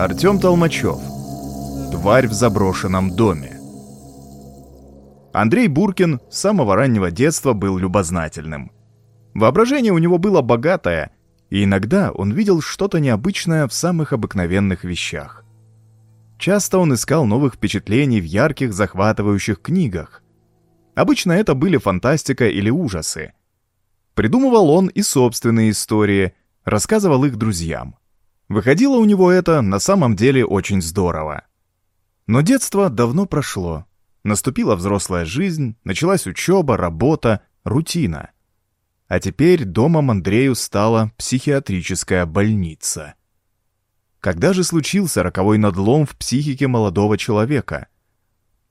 Артем Толмачев. Тварь в заброшенном доме. Андрей Буркин с самого раннего детства был любознательным. Воображение у него было богатое, и иногда он видел что-то необычное в самых обыкновенных вещах. Часто он искал новых впечатлений в ярких, захватывающих книгах. Обычно это были фантастика или ужасы. Придумывал он и собственные истории, рассказывал их друзьям. Выходило у него это на самом деле очень здорово. Но детство давно прошло. Наступила взрослая жизнь, началась учеба, работа, рутина. А теперь домом Андрею стала психиатрическая больница. Когда же случился роковой надлом в психике молодого человека?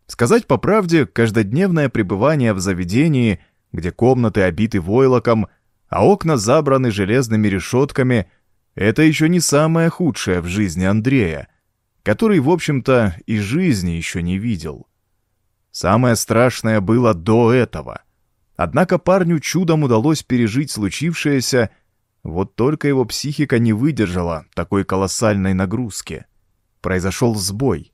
Сказать по правде, каждодневное пребывание в заведении, где комнаты обиты войлоком, а окна забраны железными решетками – это еще не самое худшее в жизни Андрея, который, в общем-то, и жизни еще не видел. Самое страшное было до этого. Однако парню чудом удалось пережить случившееся, вот только его психика не выдержала такой колоссальной нагрузки. Произошел сбой.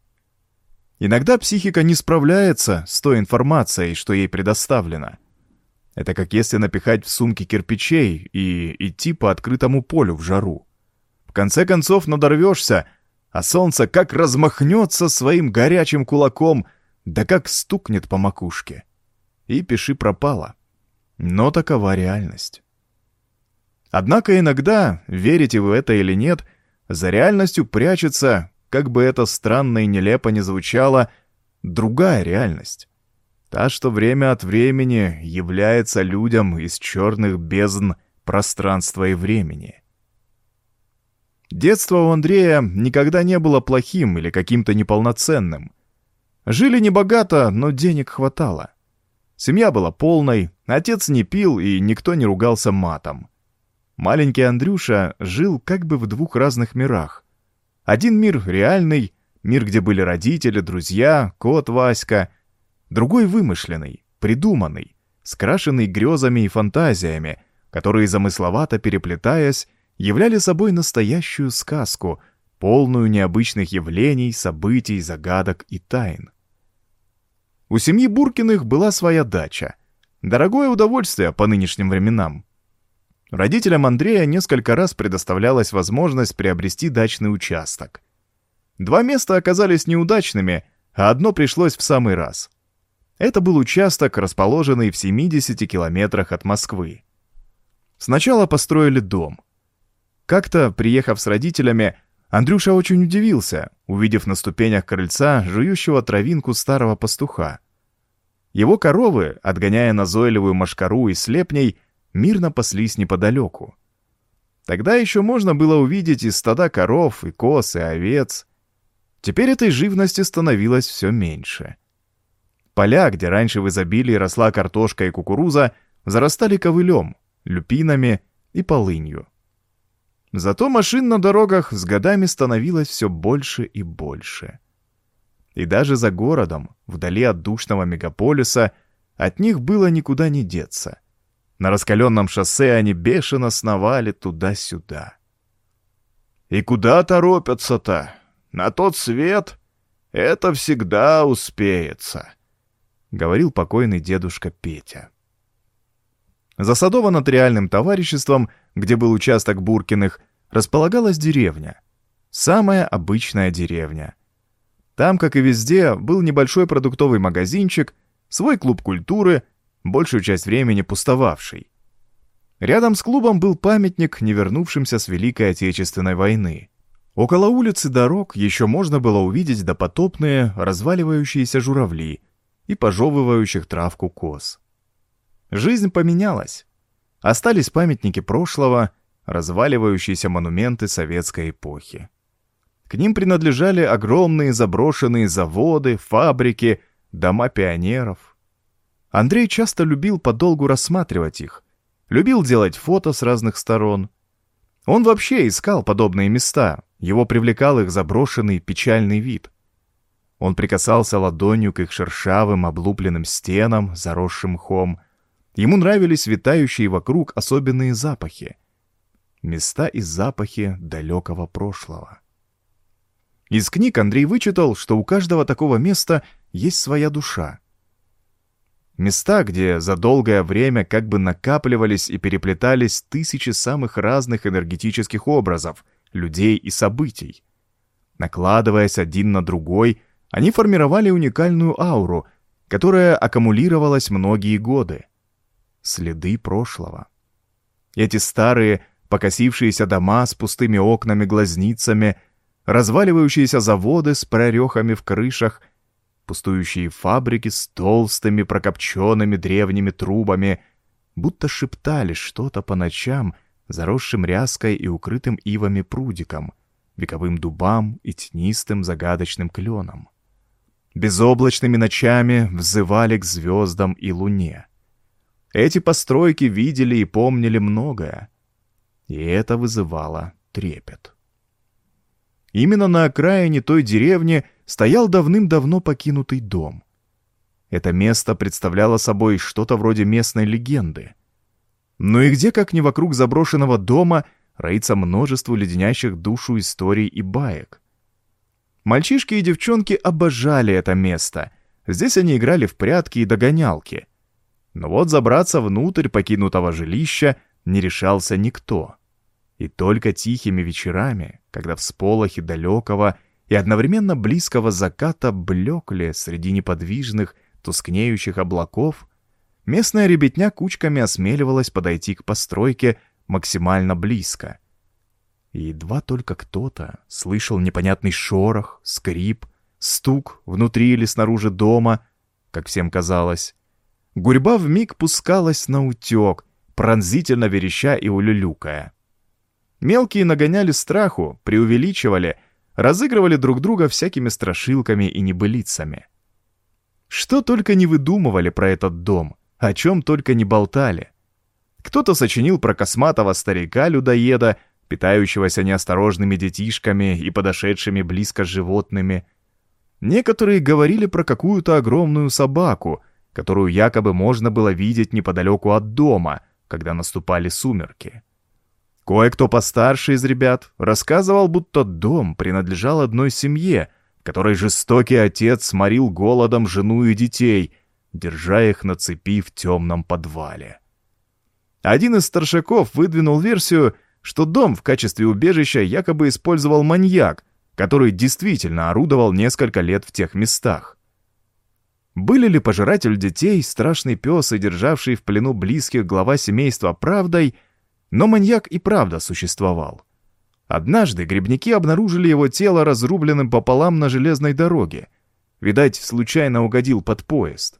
Иногда психика не справляется с той информацией, что ей предоставлено. Это как если напихать в сумки кирпичей и идти по открытому полю в жару конце концов надорвешься, а солнце как размахнется своим горячим кулаком, да как стукнет по макушке. И пиши пропало. Но такова реальность. Однако иногда, верите вы это или нет, за реальностью прячется, как бы это странно и нелепо не звучало, другая реальность. Та, что время от времени является людям из черных бездн пространства и времени. Детство у Андрея никогда не было плохим или каким-то неполноценным. Жили небогато, но денег хватало. Семья была полной, отец не пил и никто не ругался матом. Маленький Андрюша жил как бы в двух разных мирах. Один мир реальный, мир, где были родители, друзья, кот Васька. Другой вымышленный, придуманный, скрашенный грезами и фантазиями, которые, замысловато переплетаясь, являли собой настоящую сказку, полную необычных явлений, событий, загадок и тайн. У семьи Буркиных была своя дача. Дорогое удовольствие по нынешним временам. Родителям Андрея несколько раз предоставлялась возможность приобрести дачный участок. Два места оказались неудачными, а одно пришлось в самый раз. Это был участок, расположенный в 70 километрах от Москвы. Сначала построили дом. Как-то, приехав с родителями, Андрюша очень удивился, увидев на ступенях крыльца жующего травинку старого пастуха. Его коровы, отгоняя назойливую мошкару и слепней, мирно паслись неподалеку. Тогда еще можно было увидеть и стада коров, и коз, и овец. Теперь этой живности становилось все меньше. Поля, где раньше в изобилии росла картошка и кукуруза, зарастали ковылем, люпинами и полынью. Зато машин на дорогах с годами становилось все больше и больше. И даже за городом, вдали от душного мегаполиса, от них было никуда не деться. На раскаленном шоссе они бешено сновали туда-сюда. «И куда торопятся-то? На тот свет? Это всегда успеется», — говорил покойный дедушка Петя. За садово-нотариальным товариществом, где был участок Буркиных, располагалась деревня. Самая обычная деревня. Там, как и везде, был небольшой продуктовый магазинчик, свой клуб культуры, большую часть времени пустовавший. Рядом с клубом был памятник, не вернувшимся с Великой Отечественной войны. Около улицы дорог еще можно было увидеть допотопные, разваливающиеся журавли и пожевывающих травку коз. Жизнь поменялась. Остались памятники прошлого — разваливающиеся монументы советской эпохи. К ним принадлежали огромные заброшенные заводы, фабрики, дома пионеров. Андрей часто любил подолгу рассматривать их, любил делать фото с разных сторон. Он вообще искал подобные места, его привлекал их заброшенный печальный вид. Он прикасался ладонью к их шершавым облупленным стенам, заросшим мхом. Ему нравились витающие вокруг особенные запахи — места и запахи далекого прошлого. Из книг Андрей вычитал, что у каждого такого места есть своя душа. Места, где за долгое время как бы накапливались и переплетались тысячи самых разных энергетических образов, людей и событий. Накладываясь один на другой, они формировали уникальную ауру, которая аккумулировалась многие годы. Следы прошлого. Эти старые, покосившиеся дома с пустыми окнами-глазницами, разваливающиеся заводы с прорехами в крышах — пустующие фабрики с толстыми прокопченными древними трубами, будто шептали что-то по ночам, заросшим ряской и укрытым ивами прудиком, вековым дубам и тенистым загадочным кленом. Безоблачными ночами взывали к звездам и луне. Эти постройки видели и помнили многое, и это вызывало трепет. Именно на окраине той деревни стоял давным-давно покинутый дом. Это место представляло собой что-то вроде местной легенды. Но и где, как ни вокруг заброшенного дома, роится множество леденящих душу историй и баек. Мальчишки и девчонки обожали это место. Здесь они играли в прятки и догонялки. Но вот забраться внутрь покинутого жилища не решался никто. И только тихими вечерами, когда всполохи далекого и одновременно близкого заката блекли среди неподвижных, тускнеющих облаков, местная ребятня кучками осмеливалась подойти к постройке максимально близко. И едва только кто-то слышал непонятный шорох, скрип, стук внутри или снаружи дома, как всем казалось, гурьба вмиг пускалась на утек, пронзительно вереща и улюлюкая. Мелкие нагоняли страху, преувеличивали, разыгрывали друг друга всякими страшилками и небылицами. Что только не выдумывали про этот дом, о чем только не болтали. Кто-то сочинил про косматого старика-людоеда, питающегося неосторожными детишками и подошедшими близко животными. Некоторые говорили про какую-то огромную собаку, которую якобы можно было видеть неподалеку от дома, когда наступали сумерки. Кое-кто постарше из ребят рассказывал, будто дом принадлежал одной семье, которой жестокий отец сморил голодом жену и детей, держа их на цепи в темном подвале. Один из старшаков выдвинул версию, что дом в качестве убежища якобы использовал маньяк, который действительно орудовал несколько лет в тех местах. Были ли пожиратель детей, страшный пес и державший в плену близких глава семейства правдой — но маньяк и правда существовал. Однажды грибники обнаружили его тело разрубленным пополам на железной дороге. Видать, случайно угодил под поезд.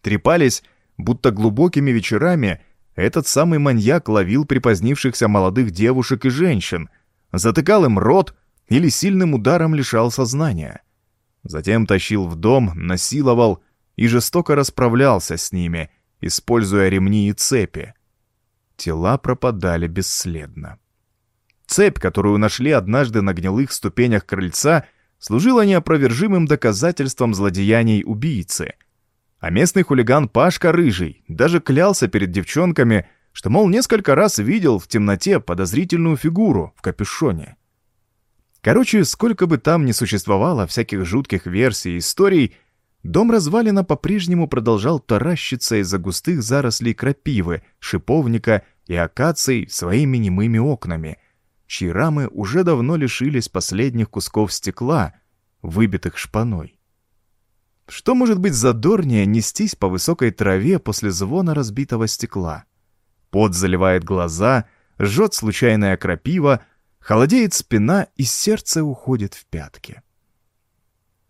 Трепались, будто глубокими вечерами этот самый маньяк ловил припозднившихся молодых девушек и женщин, затыкал им рот или сильным ударом лишал сознания. Затем тащил в дом, насиловал и жестоко расправлялся с ними, используя ремни и цепи тела пропадали бесследно. Цепь, которую нашли однажды на гнилых ступенях крыльца, служила неопровержимым доказательством злодеяний убийцы. А местный хулиган Пашка Рыжий даже клялся перед девчонками, что, мол, несколько раз видел в темноте подозрительную фигуру в капюшоне. Короче, сколько бы там ни существовало всяких жутких версий и историй, Дом развалина по-прежнему продолжал таращиться из-за густых зарослей крапивы, шиповника и акаций своими немыми окнами, чьи рамы уже давно лишились последних кусков стекла, выбитых шпаной. Что может быть задорнее нестись по высокой траве после звона разбитого стекла? Пот заливает глаза, жжет случайная крапива, холодеет спина и сердце уходит в пятки.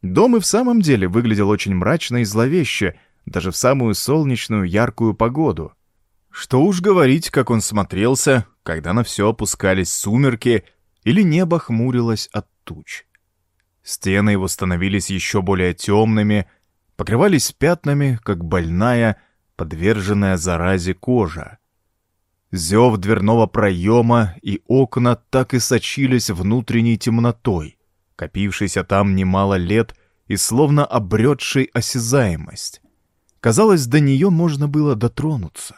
Дом и в самом деле выглядел очень мрачно и зловеще, даже в самую солнечную яркую погоду. Что уж говорить, как он смотрелся, когда на все опускались сумерки или небо хмурилось от туч. Стены его становились еще более темными, покрывались пятнами, как больная, подверженная заразе кожа. Зев дверного проема и окна так и сочились внутренней темнотой копившийся там немало лет и словно обретший осязаемость. Казалось, до нее можно было дотронуться.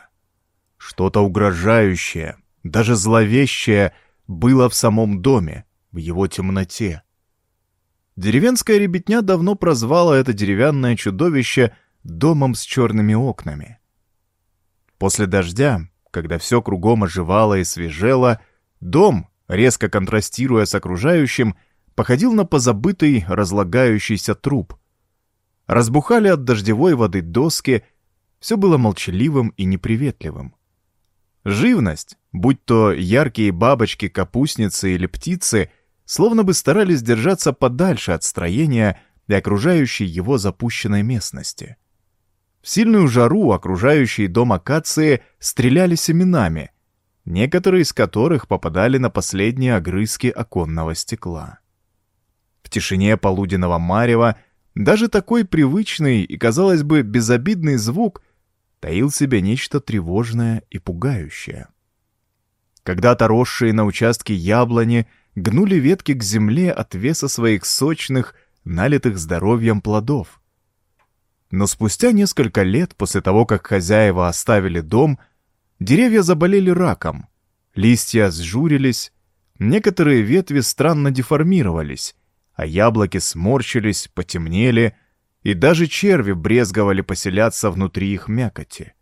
Что-то угрожающее, даже зловещее, было в самом доме, в его темноте. Деревенская ребятня давно прозвала это деревянное чудовище домом с черными окнами. После дождя, когда все кругом оживало и свежело, дом, резко контрастируя с окружающим, походил на позабытый разлагающийся труп. Разбухали от дождевой воды доски, все было молчаливым и неприветливым. Живность, будь то яркие бабочки, капустницы или птицы, словно бы старались держаться подальше от строения и окружающей его запущенной местности. В сильную жару окружающие дом акации стреляли семенами, некоторые из которых попадали на последние огрызки оконного стекла. В тишине полуденного марева даже такой привычный и, казалось бы, безобидный звук таил в себе нечто тревожное и пугающее. Когда-то росшие на участке яблони гнули ветки к земле от веса своих сочных, налитых здоровьем плодов. Но спустя несколько лет после того, как хозяева оставили дом, деревья заболели раком, листья сжурились, некоторые ветви странно деформировались, а яблоки сморщились, потемнели, и даже черви брезговали поселяться внутри их мякоти.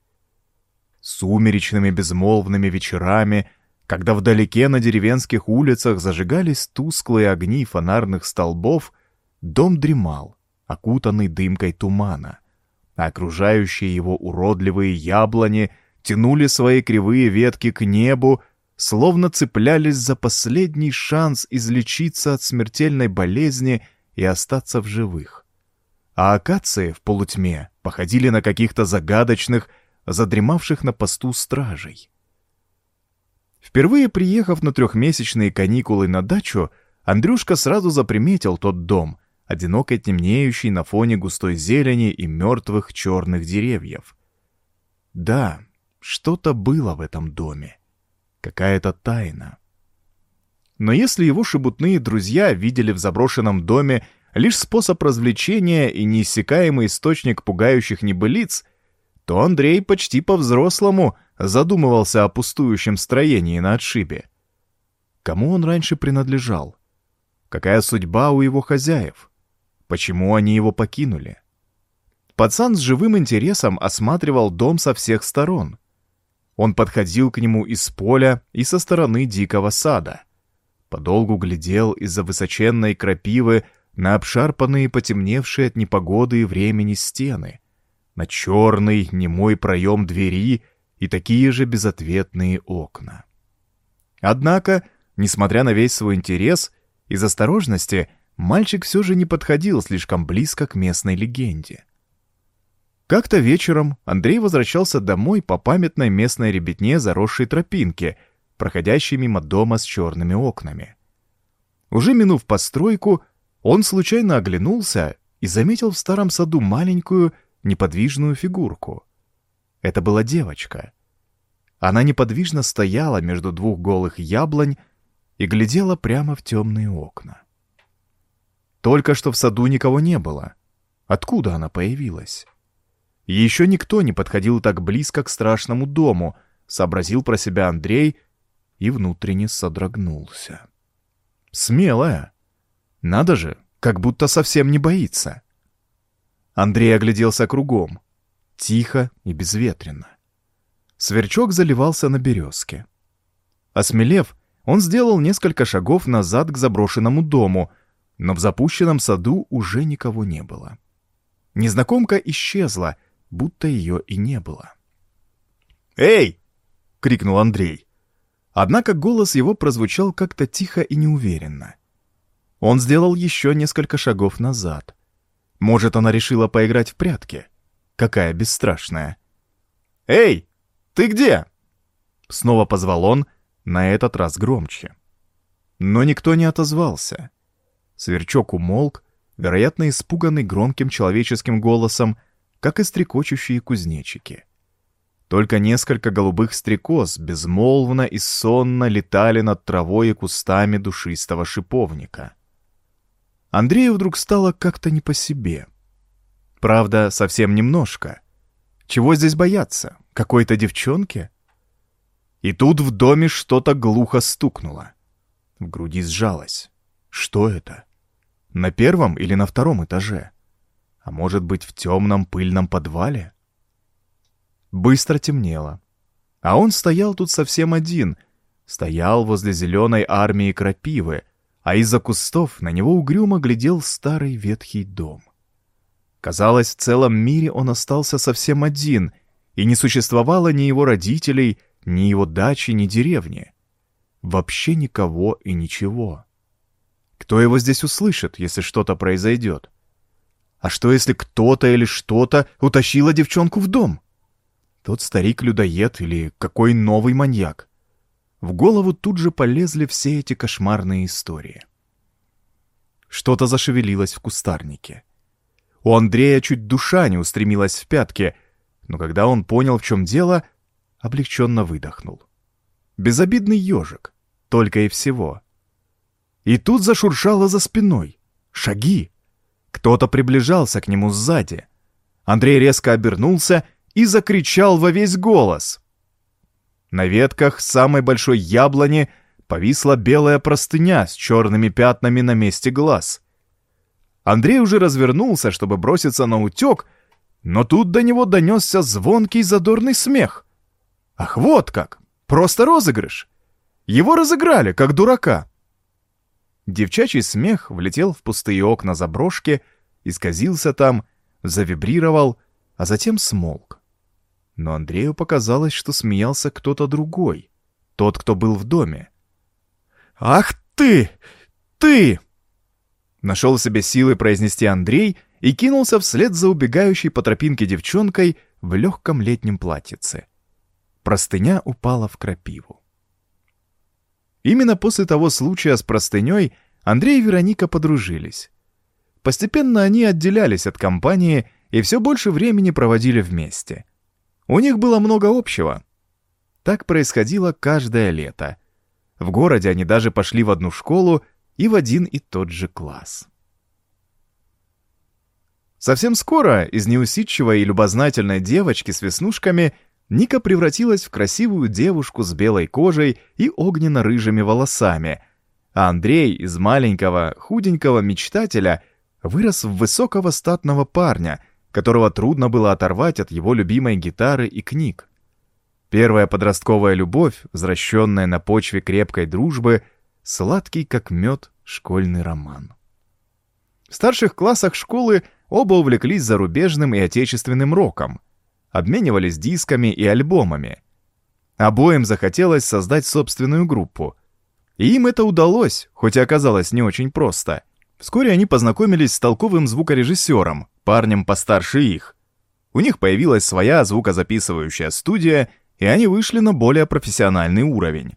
Сумеречными безмолвными вечерами, когда вдалеке на деревенских улицах зажигались тусклые огни фонарных столбов, дом дремал, окутанный дымкой тумана, а окружающие его уродливые яблони тянули свои кривые ветки к небу, словно цеплялись за последний шанс излечиться от смертельной болезни и остаться в живых. А акации в полутьме походили на каких-то загадочных, задремавших на посту стражей. Впервые приехав на трехмесячные каникулы на дачу, Андрюшка сразу заприметил тот дом, одиноко темнеющий на фоне густой зелени и мертвых черных деревьев. Да, что-то было в этом доме какая-то тайна. Но если его шебутные друзья видели в заброшенном доме лишь способ развлечения и неиссякаемый источник пугающих небылиц, то Андрей почти по-взрослому задумывался о пустующем строении на отшибе. Кому он раньше принадлежал? Какая судьба у его хозяев? Почему они его покинули? Пацан с живым интересом осматривал дом со всех сторон — он подходил к нему из поля и со стороны дикого сада. Подолгу глядел из-за высоченной крапивы на обшарпанные, потемневшие от непогоды и времени стены, на черный немой проем двери и такие же безответные окна. Однако, несмотря на весь свой интерес, из осторожности мальчик все же не подходил слишком близко к местной легенде. Как-то вечером Андрей возвращался домой по памятной местной ребятне заросшей тропинке, проходящей мимо дома с черными окнами. Уже минув постройку, он случайно оглянулся и заметил в старом саду маленькую неподвижную фигурку. Это была девочка. Она неподвижно стояла между двух голых яблонь и глядела прямо в темные окна. Только что в саду никого не было. Откуда она появилась? Еще никто не подходил так близко к страшному дому, сообразил про себя Андрей и внутренне содрогнулся. Смелая. Надо же, как будто совсем не боится. Андрей огляделся кругом. Тихо и безветренно. Сверчок заливался на березке. Осмелев, он сделал несколько шагов назад к заброшенному дому, но в запущенном саду уже никого не было. Незнакомка исчезла — будто ее и не было. «Эй!» — крикнул Андрей. Однако голос его прозвучал как-то тихо и неуверенно. Он сделал еще несколько шагов назад. Может, она решила поиграть в прятки? Какая бесстрашная. «Эй, ты где?» Снова позвал он, на этот раз громче. Но никто не отозвался. Сверчок умолк, вероятно, испуганный громким человеческим голосом, как и стрекочущие кузнечики. Только несколько голубых стрекоз безмолвно и сонно летали над травой и кустами душистого шиповника. Андрею вдруг стало как-то не по себе. Правда, совсем немножко. Чего здесь бояться? Какой-то девчонки? И тут в доме что-то глухо стукнуло. В груди сжалось. Что это? На первом или на втором этаже? А может быть, в темном пыльном подвале? Быстро темнело. А он стоял тут совсем один. Стоял возле зеленой армии крапивы, а из-за кустов на него угрюмо глядел старый ветхий дом. Казалось, в целом мире он остался совсем один, и не существовало ни его родителей, ни его дачи, ни деревни. Вообще никого и ничего. Кто его здесь услышит, если что-то произойдет? А что, если кто-то или что-то утащило девчонку в дом? Тот старик-людоед или какой новый маньяк? В голову тут же полезли все эти кошмарные истории. Что-то зашевелилось в кустарнике. У Андрея чуть душа не устремилась в пятки, но когда он понял, в чем дело, облегченно выдохнул. Безобидный ежик, только и всего. И тут зашуршало за спиной. Шаги. Кто-то приближался к нему сзади. Андрей резко обернулся и закричал во весь голос. На ветках самой большой яблони повисла белая простыня с черными пятнами на месте глаз. Андрей уже развернулся, чтобы броситься на утек, но тут до него донесся звонкий задорный смех. Ах, вот как! Просто розыгрыш! Его разыграли, как дурака. Девчачий смех влетел в пустые окна заброшки, исказился там, завибрировал, а затем смолк. Но Андрею показалось, что смеялся кто-то другой, тот, кто был в доме. «Ах ты! Ты!» Нашел в себе силы произнести Андрей и кинулся вслед за убегающей по тропинке девчонкой в легком летнем платьице. Простыня упала в крапиву. Именно после того случая с простыней Андрей и Вероника подружились. Постепенно они отделялись от компании и все больше времени проводили вместе. У них было много общего. Так происходило каждое лето. В городе они даже пошли в одну школу и в один и тот же класс. Совсем скоро из неусидчивой и любознательной девочки с веснушками Ника превратилась в красивую девушку с белой кожей и огненно-рыжими волосами, а Андрей из маленького, худенького мечтателя вырос в высокого статного парня, которого трудно было оторвать от его любимой гитары и книг. Первая подростковая любовь, возвращенная на почве крепкой дружбы, Сладкий, как мед, школьный роман. В старших классах школы оба увлеклись зарубежным и отечественным роком, обменивались дисками и альбомами. Обоим захотелось создать собственную группу. И им это удалось, хоть и оказалось не очень просто. Вскоре они познакомились с толковым звукорежиссером, парнем постарше их. У них появилась своя звукозаписывающая студия, и они вышли на более профессиональный уровень.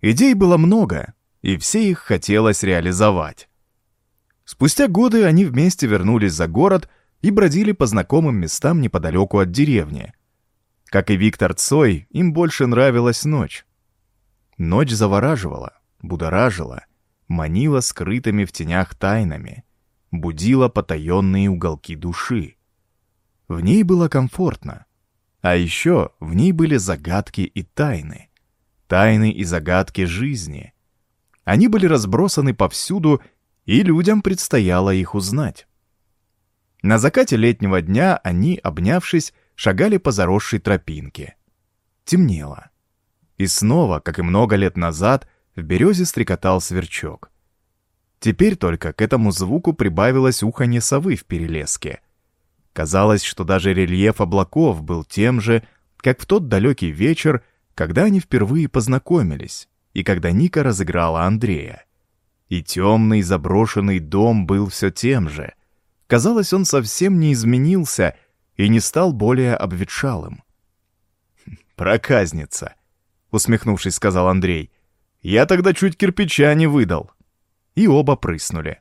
Идей было много, и все их хотелось реализовать. Спустя годы они вместе вернулись за город и бродили по знакомым местам неподалеку от деревни. Как и Виктор Цой, им больше нравилась ночь. Ночь завораживала, будоражила, манила скрытыми в тенях тайнами, будила потаенные уголки души. В ней было комфортно. А еще в ней были загадки и тайны. Тайны и загадки жизни — они были разбросаны повсюду, и людям предстояло их узнать. На закате летнего дня они, обнявшись, шагали по заросшей тропинке. Темнело. И снова, как и много лет назад, в березе стрекотал сверчок. Теперь только к этому звуку прибавилось уханье совы в перелеске. Казалось, что даже рельеф облаков был тем же, как в тот далекий вечер, когда они впервые познакомились, и когда Ника разыграла Андрея. И темный заброшенный дом был все тем же. Казалось, он совсем не изменился и не стал более обветшалым. «Проказница», — усмехнувшись, сказал Андрей. «Я тогда чуть кирпича не выдал». И оба прыснули.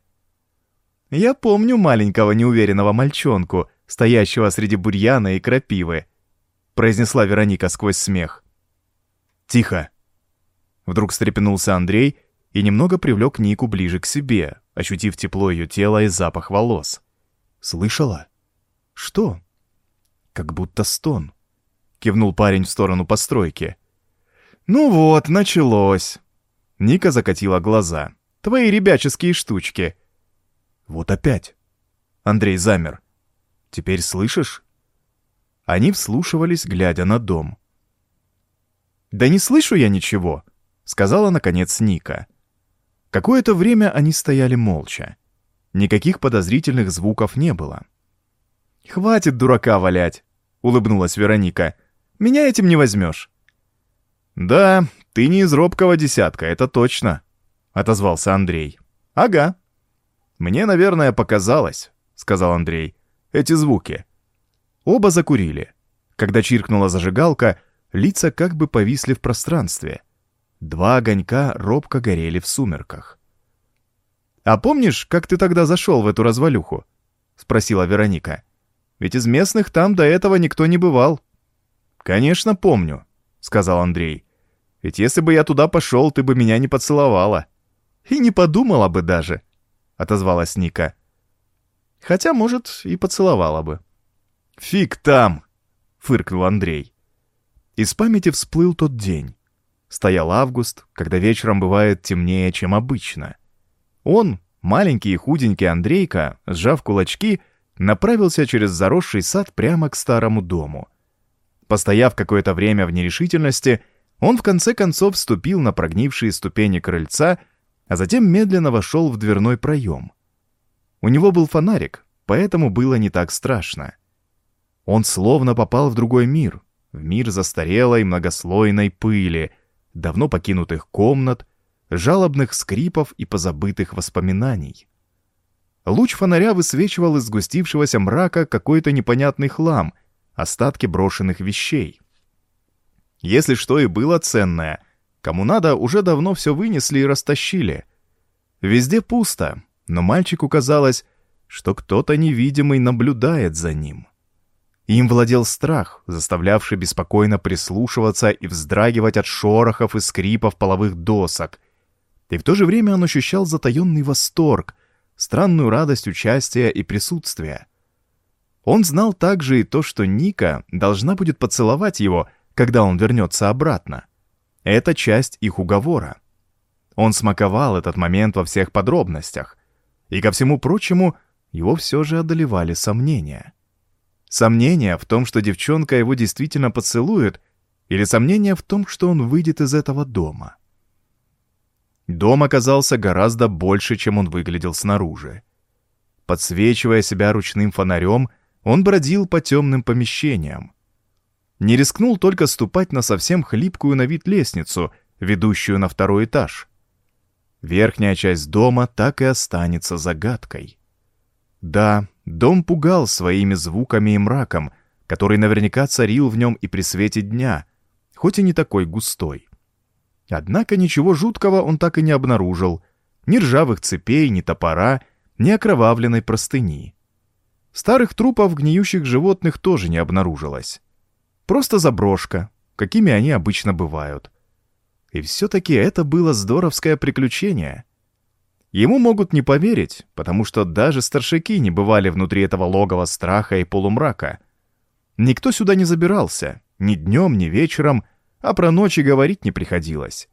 «Я помню маленького неуверенного мальчонку, стоящего среди бурьяна и крапивы», — произнесла Вероника сквозь смех. «Тихо!» Вдруг встрепенулся Андрей и немного привлек Нику ближе к себе, ощутив тепло ее тела и запах волос. «Слышала?» «Что?» «Как будто стон», — кивнул парень в сторону постройки. «Ну вот, началось!» Ника закатила глаза. «Твои ребяческие штучки!» Вот опять. Андрей замер. Теперь слышишь? Они вслушивались, глядя на дом. «Да не слышу я ничего», — сказала, наконец, Ника. Какое-то время они стояли молча. Никаких подозрительных звуков не было. «Хватит дурака валять», — улыбнулась Вероника. «Меня этим не возьмешь». «Да, ты не из робкого десятка, это точно», — отозвался Андрей. «Ага». «Мне, наверное, показалось», — сказал Андрей. «Эти звуки». Оба закурили. Когда чиркнула зажигалка, лица как бы повисли в пространстве. Два огонька робко горели в сумерках. «А помнишь, как ты тогда зашел в эту развалюху?» — спросила Вероника. «Ведь из местных там до этого никто не бывал». «Конечно, помню», — сказал Андрей. «Ведь если бы я туда пошел, ты бы меня не поцеловала». «И не подумала бы даже», — отозвалась Ника. «Хотя, может, и поцеловала бы». «Фиг там!» — фыркнул Андрей. Из памяти всплыл тот день. Стоял август, когда вечером бывает темнее, чем обычно. Он, маленький и худенький Андрейка, сжав кулачки, направился через заросший сад прямо к старому дому. Постояв какое-то время в нерешительности, он в конце концов вступил на прогнившие ступени крыльца, а затем медленно вошел в дверной проем. У него был фонарик, поэтому было не так страшно. Он словно попал в другой мир, в мир застарелой многослойной пыли, давно покинутых комнат, жалобных скрипов и позабытых воспоминаний. Луч фонаря высвечивал из сгустившегося мрака какой-то непонятный хлам, остатки брошенных вещей. Если что и было ценное, кому надо, уже давно все вынесли и растащили. Везде пусто, но мальчику казалось, что кто-то невидимый наблюдает за ним. Им владел страх, заставлявший беспокойно прислушиваться и вздрагивать от шорохов и скрипов половых досок. И в то же время он ощущал затаенный восторг, странную радость участия и присутствия. Он знал также и то, что Ника должна будет поцеловать его, когда он вернется обратно. Это часть их уговора. Он смаковал этот момент во всех подробностях. И ко всему прочему, его все же одолевали сомнения. Сомнение в том, что девчонка его действительно поцелует, или сомнение в том, что он выйдет из этого дома. Дом оказался гораздо больше, чем он выглядел снаружи. Подсвечивая себя ручным фонарем, он бродил по темным помещениям. Не рискнул только ступать на совсем хлипкую на вид лестницу, ведущую на второй этаж. Верхняя часть дома так и останется загадкой. Да, Дом пугал своими звуками и мраком, который наверняка царил в нем и при свете дня, хоть и не такой густой. Однако ничего жуткого он так и не обнаружил. Ни ржавых цепей, ни топора, ни окровавленной простыни. Старых трупов гниющих животных тоже не обнаружилось. Просто заброшка, какими они обычно бывают. И все-таки это было здоровское приключение — Ему могут не поверить, потому что даже старшаки не бывали внутри этого логова страха и полумрака. Никто сюда не забирался, ни днем, ни вечером, а про ночи говорить не приходилось.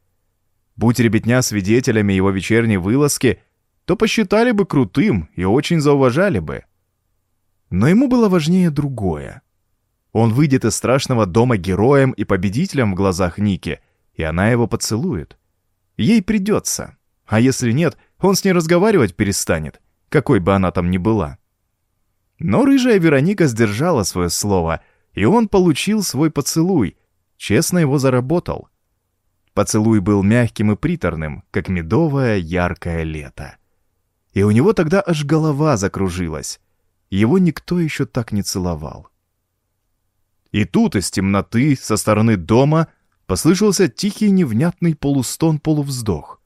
Будь ребятня свидетелями его вечерней вылазки, то посчитали бы крутым и очень зауважали бы. Но ему было важнее другое. Он выйдет из страшного дома героем и победителем в глазах Ники, и она его поцелует. Ей придется. А если нет, он с ней разговаривать перестанет, какой бы она там ни была. Но рыжая Вероника сдержала свое слово, и он получил свой поцелуй, честно его заработал. Поцелуй был мягким и приторным, как медовое яркое лето. И у него тогда аж голова закружилась. Его никто еще так не целовал. И тут из темноты, со стороны дома, послышался тихий невнятный полустон-полувздох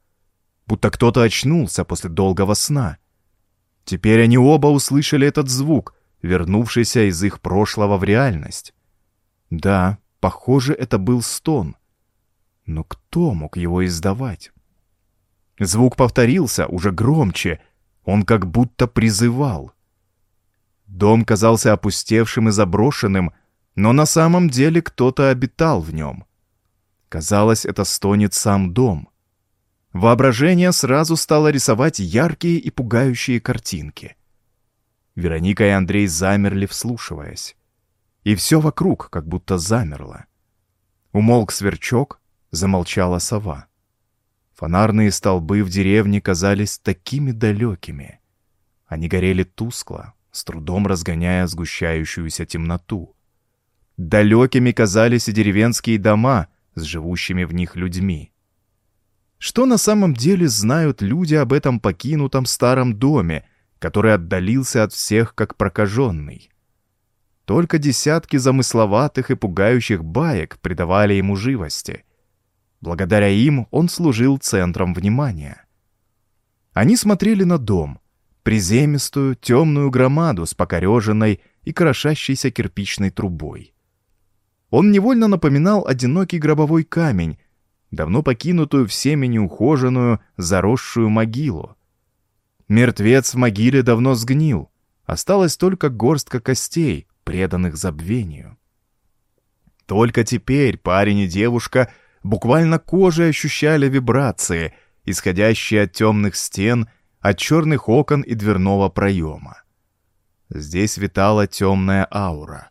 будто кто-то очнулся после долгого сна. Теперь они оба услышали этот звук, вернувшийся из их прошлого в реальность. Да, похоже, это был стон. Но кто мог его издавать? Звук повторился, уже громче, он как будто призывал. Дом казался опустевшим и заброшенным, но на самом деле кто-то обитал в нем. Казалось, это стонет сам дом. Воображение сразу стало рисовать яркие и пугающие картинки. Вероника и Андрей замерли, вслушиваясь. И все вокруг как будто замерло. Умолк сверчок, замолчала сова. Фонарные столбы в деревне казались такими далекими. Они горели тускло, с трудом разгоняя сгущающуюся темноту. Далекими казались и деревенские дома с живущими в них людьми. Что на самом деле знают люди об этом покинутом старом доме, который отдалился от всех как прокаженный? Только десятки замысловатых и пугающих баек придавали ему живости. Благодаря им он служил центром внимания. Они смотрели на дом, приземистую темную громаду с покореженной и крошащейся кирпичной трубой. Он невольно напоминал одинокий гробовой камень, давно покинутую всеми неухоженную, заросшую могилу. Мертвец в могиле давно сгнил, осталась только горстка костей, преданных забвению. Только теперь парень и девушка буквально кожей ощущали вибрации, исходящие от темных стен, от черных окон и дверного проема. Здесь витала темная аура.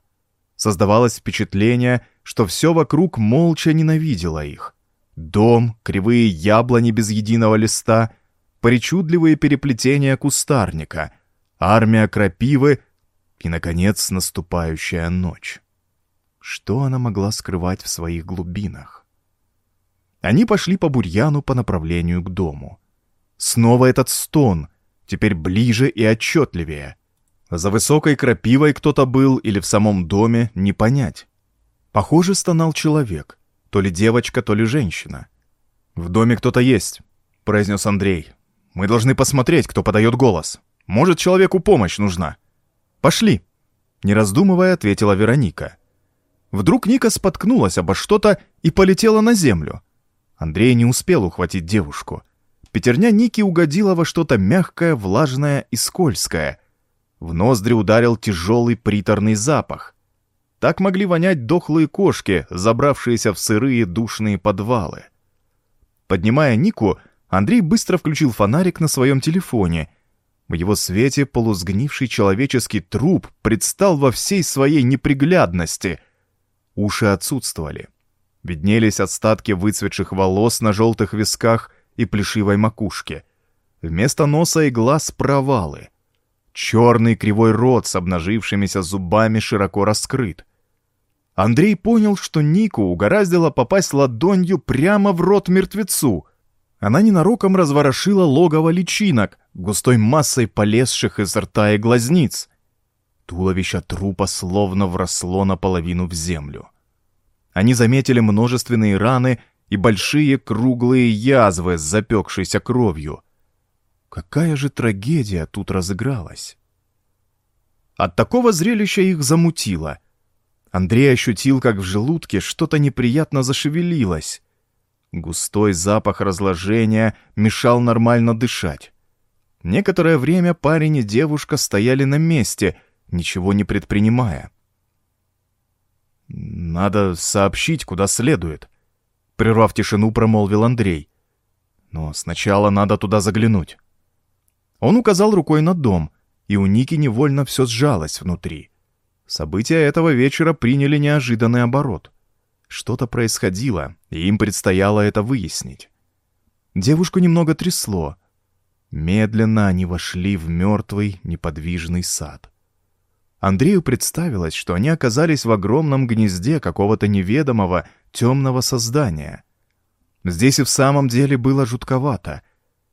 Создавалось впечатление, что все вокруг молча ненавидело их — Дом, кривые яблони без единого листа, причудливые переплетения кустарника, армия крапивы и, наконец, наступающая ночь. Что она могла скрывать в своих глубинах? Они пошли по бурьяну по направлению к дому. Снова этот стон, теперь ближе и отчетливее. За высокой крапивой кто-то был или в самом доме, не понять. Похоже, стонал человек. То ли девочка, то ли женщина. «В доме кто-то есть», — произнес Андрей. «Мы должны посмотреть, кто подает голос. Может, человеку помощь нужна». «Пошли», — не раздумывая, ответила Вероника. Вдруг Ника споткнулась обо что-то и полетела на землю. Андрей не успел ухватить девушку. Пятерня Ники угодила во что-то мягкое, влажное и скользкое. В ноздри ударил тяжелый приторный запах. Так могли вонять дохлые кошки, забравшиеся в сырые душные подвалы. Поднимая Нику, Андрей быстро включил фонарик на своем телефоне. В его свете полусгнивший человеческий труп предстал во всей своей неприглядности. Уши отсутствовали. Виднелись остатки выцветших волос на желтых висках и плешивой макушке. Вместо носа и глаз провалы. Черный кривой рот с обнажившимися зубами широко раскрыт. Андрей понял, что Нику угораздило попасть ладонью прямо в рот мертвецу. Она ненароком разворошила логово личинок, густой массой полезших из рта и глазниц. Туловище трупа словно вросло наполовину в землю. Они заметили множественные раны и большие круглые язвы с запекшейся кровью. Какая же трагедия тут разыгралась? От такого зрелища их замутило — Андрей ощутил, как в желудке что-то неприятно зашевелилось. Густой запах разложения мешал нормально дышать. Некоторое время парень и девушка стояли на месте, ничего не предпринимая. «Надо сообщить, куда следует», — прервав тишину, промолвил Андрей. «Но сначала надо туда заглянуть». Он указал рукой на дом, и у Ники невольно все сжалось внутри. События этого вечера приняли неожиданный оборот. Что-то происходило, и им предстояло это выяснить. Девушку немного трясло. Медленно они вошли в мертвый, неподвижный сад. Андрею представилось, что они оказались в огромном гнезде какого-то неведомого, темного создания. Здесь и в самом деле было жутковато.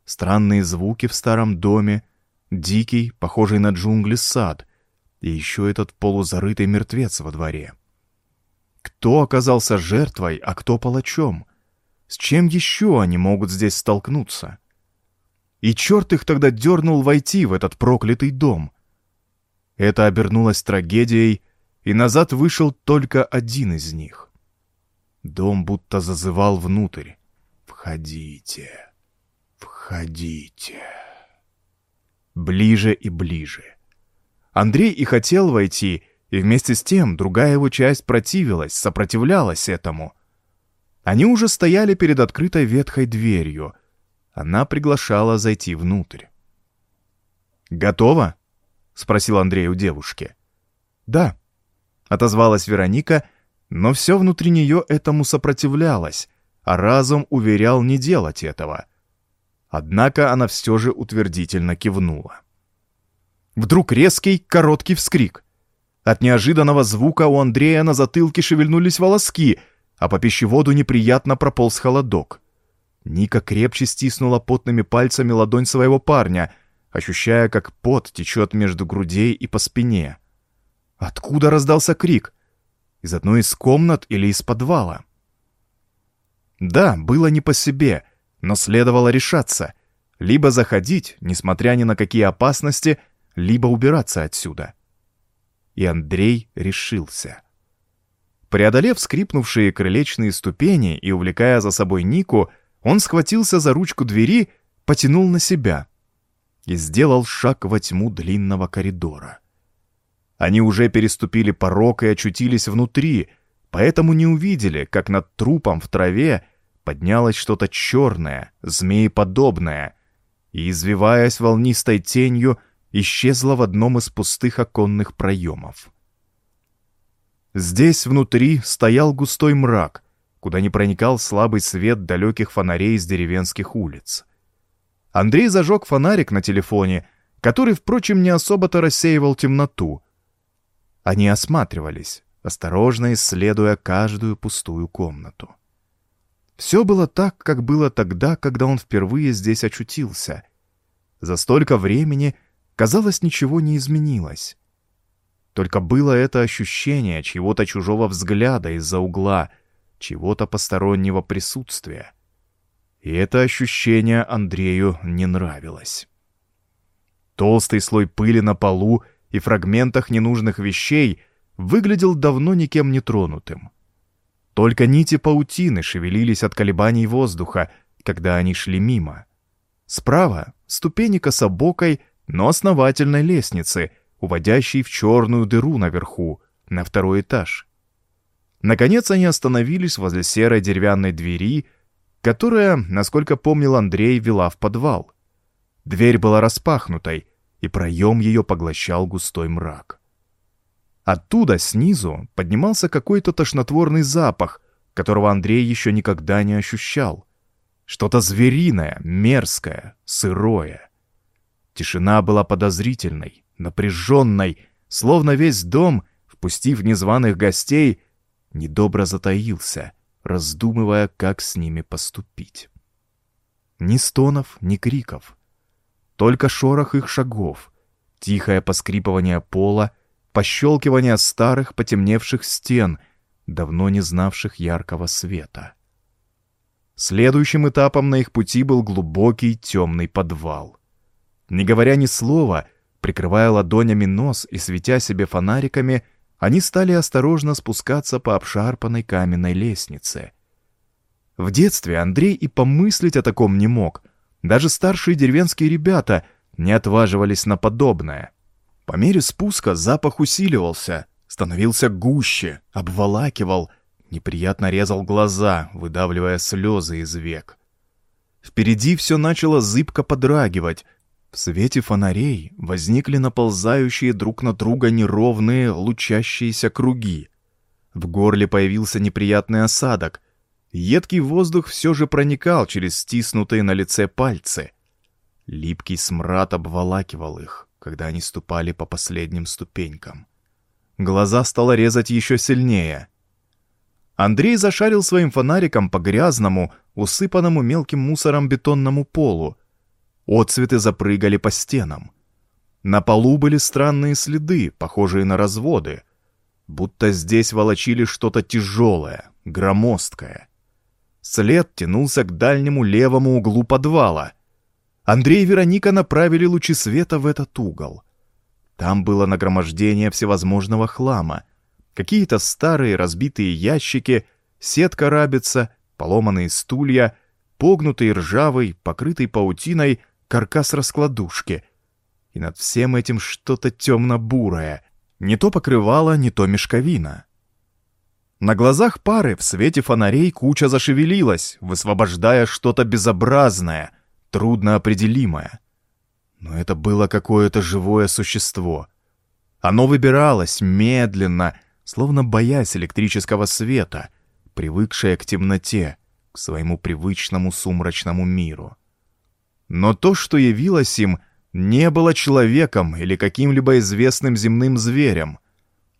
Странные звуки в старом доме, дикий, похожий на джунгли сад — и еще этот полузарытый мертвец во дворе. Кто оказался жертвой, а кто палачом? С чем еще они могут здесь столкнуться? И черт их тогда дернул войти в этот проклятый дом. Это обернулось трагедией, и назад вышел только один из них. Дом будто зазывал внутрь. «Входите, входите». Ближе и ближе. Андрей и хотел войти, и вместе с тем другая его часть противилась, сопротивлялась этому. Они уже стояли перед открытой ветхой дверью. она приглашала зайти внутрь. «Готово?» — спросил Андрей у девушки. «Да», — отозвалась Вероника, но все внутри нее этому сопротивлялось, а разум уверял не делать этого. Однако она все же утвердительно кивнула. Вдруг резкий, короткий вскрик. От неожиданного звука у Андрея на затылке шевельнулись волоски, а по пищеводу неприятно прополз холодок. Ника крепче стиснула потными пальцами ладонь своего парня, ощущая, как пот течет между грудей и по спине. Откуда раздался крик? Из одной из комнат или из подвала? Да, было не по себе, но следовало решаться. Либо заходить, несмотря ни на какие опасности, либо убираться отсюда. И Андрей решился. Преодолев скрипнувшие крылечные ступени и увлекая за собой Нику, он схватился за ручку двери, потянул на себя и сделал шаг во тьму длинного коридора. Они уже переступили порог и очутились внутри, поэтому не увидели, как над трупом в траве поднялось что-то черное, змееподобное, и, извиваясь волнистой тенью, исчезло в одном из пустых оконных проемов. Здесь внутри стоял густой мрак, куда не проникал слабый свет далеких фонарей с деревенских улиц. Андрей зажег фонарик на телефоне, который, впрочем, не особо-то рассеивал темноту. Они осматривались, осторожно исследуя каждую пустую комнату. Все было так, как было тогда, когда он впервые здесь очутился. За столько времени, казалось, ничего не изменилось. Только было это ощущение чьего-то чужого взгляда из-за угла — чего-то постороннего присутствия. И это ощущение Андрею не нравилось. Толстый слой пыли на полу и фрагментах ненужных вещей выглядел давно никем не тронутым. Только нити паутины шевелились от колебаний воздуха, когда они шли мимо. Справа — ступени кособокой, но основательной лестницы, уводящей в черную дыру наверху, на второй этаж. Наконец они остановились возле серой деревянной двери, которая, насколько помнил Андрей, вела в подвал. Дверь была распахнутой, и проем ее поглощал густой мрак. Оттуда, снизу, поднимался какой-то тошнотворный запах, которого Андрей еще никогда не ощущал. Что-то звериное, мерзкое, сырое. Тишина была подозрительной, напряженной, словно весь дом, впустив незваных гостей, недобро затаился, раздумывая, как с ними поступить. Ни стонов, ни криков. Только шорох их шагов, тихое поскрипывание пола, пощелкивание старых потемневших стен, давно не знавших яркого света. Следующим этапом на их пути был глубокий темный подвал. Не говоря ни слова, прикрывая ладонями нос и светя себе фонариками, они стали осторожно спускаться по обшарпанной каменной лестнице. В детстве Андрей и помыслить о таком не мог. Даже старшие деревенские ребята не отваживались на подобное. По мере спуска запах усиливался, становился гуще, обволакивал, неприятно резал глаза, выдавливая слезы из век. Впереди все начало зыбко подрагивать, в свете фонарей возникли наползающие друг на друга неровные лучащиеся круги. В горле появился неприятный осадок. Едкий воздух все же проникал через стиснутые на лице пальцы. Липкий смрад обволакивал их, когда они ступали по последним ступенькам. Глаза стало резать еще сильнее. Андрей зашарил своим фонариком по грязному, усыпанному мелким мусором бетонному полу, Отцветы запрыгали по стенам. На полу были странные следы, похожие на разводы, будто здесь волочили что-то тяжелое, громоздкое. След тянулся к дальнему левому углу подвала. Андрей и Вероника направили лучи света в этот угол. Там было нагромождение всевозможного хлама, какие-то старые разбитые ящики, сетка рабица, поломанные стулья, погнутый ржавый, покрытый паутиной каркас раскладушки. И над всем этим что-то темно-бурое. Не то покрывало, не то мешковина. На глазах пары в свете фонарей куча зашевелилась, высвобождая что-то безобразное, трудно определимое. Но это было какое-то живое существо. Оно выбиралось медленно, словно боясь электрического света, привыкшее к темноте, к своему привычному сумрачному миру. Но то, что явилось им, не было человеком или каким-либо известным земным зверем.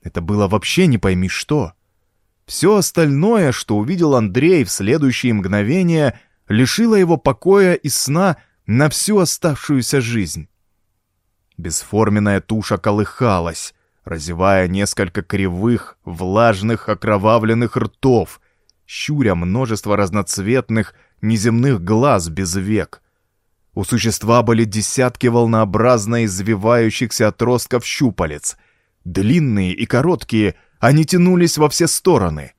Это было вообще не пойми что. Все остальное, что увидел Андрей в следующие мгновения, лишило его покоя и сна на всю оставшуюся жизнь. Бесформенная туша колыхалась, разевая несколько кривых, влажных, окровавленных ртов, щуря множество разноцветных, неземных глаз без век. У существа были десятки волнообразно извивающихся отростков щупалец. Длинные и короткие, они тянулись во все стороны.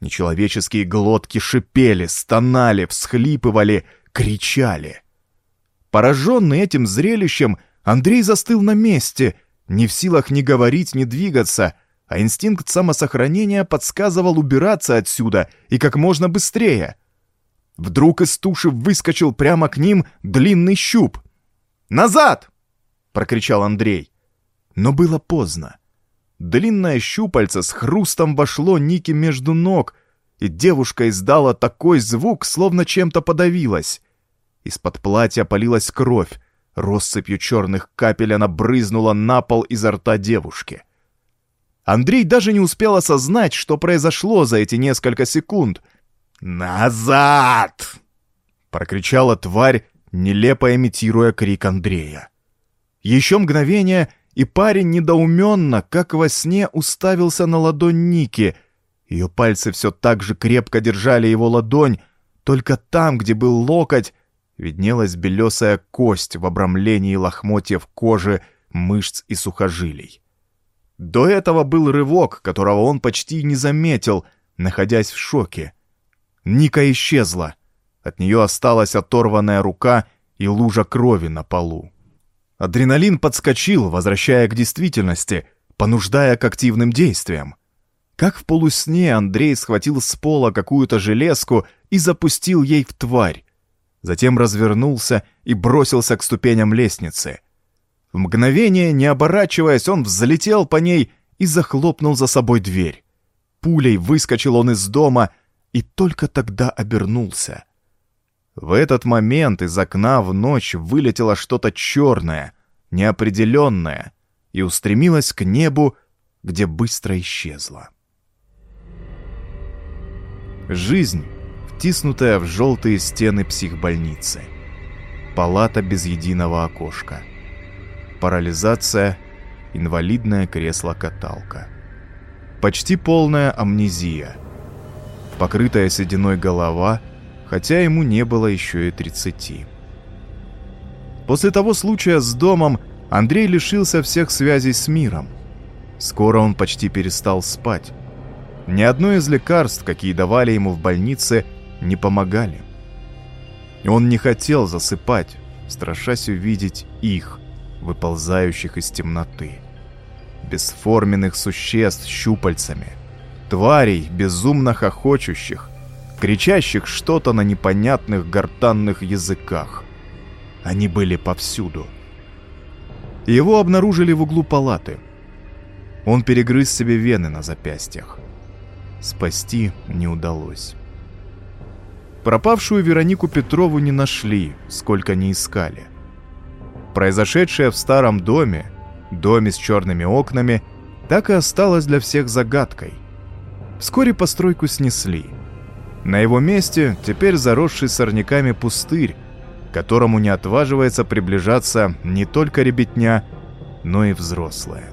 Нечеловеческие глотки шипели, стонали, всхлипывали, кричали. Пораженный этим зрелищем, Андрей застыл на месте, не в силах ни говорить, ни двигаться, а инстинкт самосохранения подсказывал убираться отсюда и как можно быстрее. Вдруг из туши выскочил прямо к ним длинный щуп. «Назад!» — прокричал Андрей. Но было поздно. Длинное щупальце с хрустом вошло Нике между ног, и девушка издала такой звук, словно чем-то подавилась. Из-под платья полилась кровь, россыпью черных капель она брызнула на пол изо рта девушки. Андрей даже не успел осознать, что произошло за эти несколько секунд. «Назад!» — прокричала тварь, нелепо имитируя крик Андрея. Еще мгновение, и парень недоуменно, как во сне, уставился на ладонь Ники. Ее пальцы все так же крепко держали его ладонь, только там, где был локоть, виднелась белесая кость в обрамлении лохмотьев кожи, мышц и сухожилий. До этого был рывок, которого он почти не заметил, находясь в шоке. Ника исчезла. От нее осталась оторванная рука и лужа крови на полу. Адреналин подскочил, возвращая к действительности, понуждая к активным действиям. Как в полусне Андрей схватил с пола какую-то железку и запустил ей в тварь. Затем развернулся и бросился к ступеням лестницы — в мгновение, не оборачиваясь, он взлетел по ней и захлопнул за собой дверь. Пулей выскочил он из дома и только тогда обернулся. В этот момент из окна в ночь вылетело что-то черное, неопределенное, и устремилось к небу, где быстро исчезло. Жизнь, втиснутая в желтые стены психбольницы. Палата без единого окошка — парализация, инвалидное кресло-каталка. Почти полная амнезия. Покрытая сединой голова, хотя ему не было еще и 30. После того случая с домом Андрей лишился всех связей с миром. Скоро он почти перестал спать. Ни одно из лекарств, какие давали ему в больнице, не помогали. Он не хотел засыпать, страшась увидеть их, выползающих из темноты. Бесформенных существ с щупальцами. Тварей, безумно хохочущих, кричащих что-то на непонятных гортанных языках. Они были повсюду. Его обнаружили в углу палаты. Он перегрыз себе вены на запястьях. Спасти не удалось. Пропавшую Веронику Петрову не нашли, сколько не искали. Произошедшее в старом доме, доме с черными окнами, так и осталось для всех загадкой. Вскоре постройку снесли. На его месте теперь заросший сорняками пустырь, которому не отваживается приближаться не только ребятня, но и взрослые.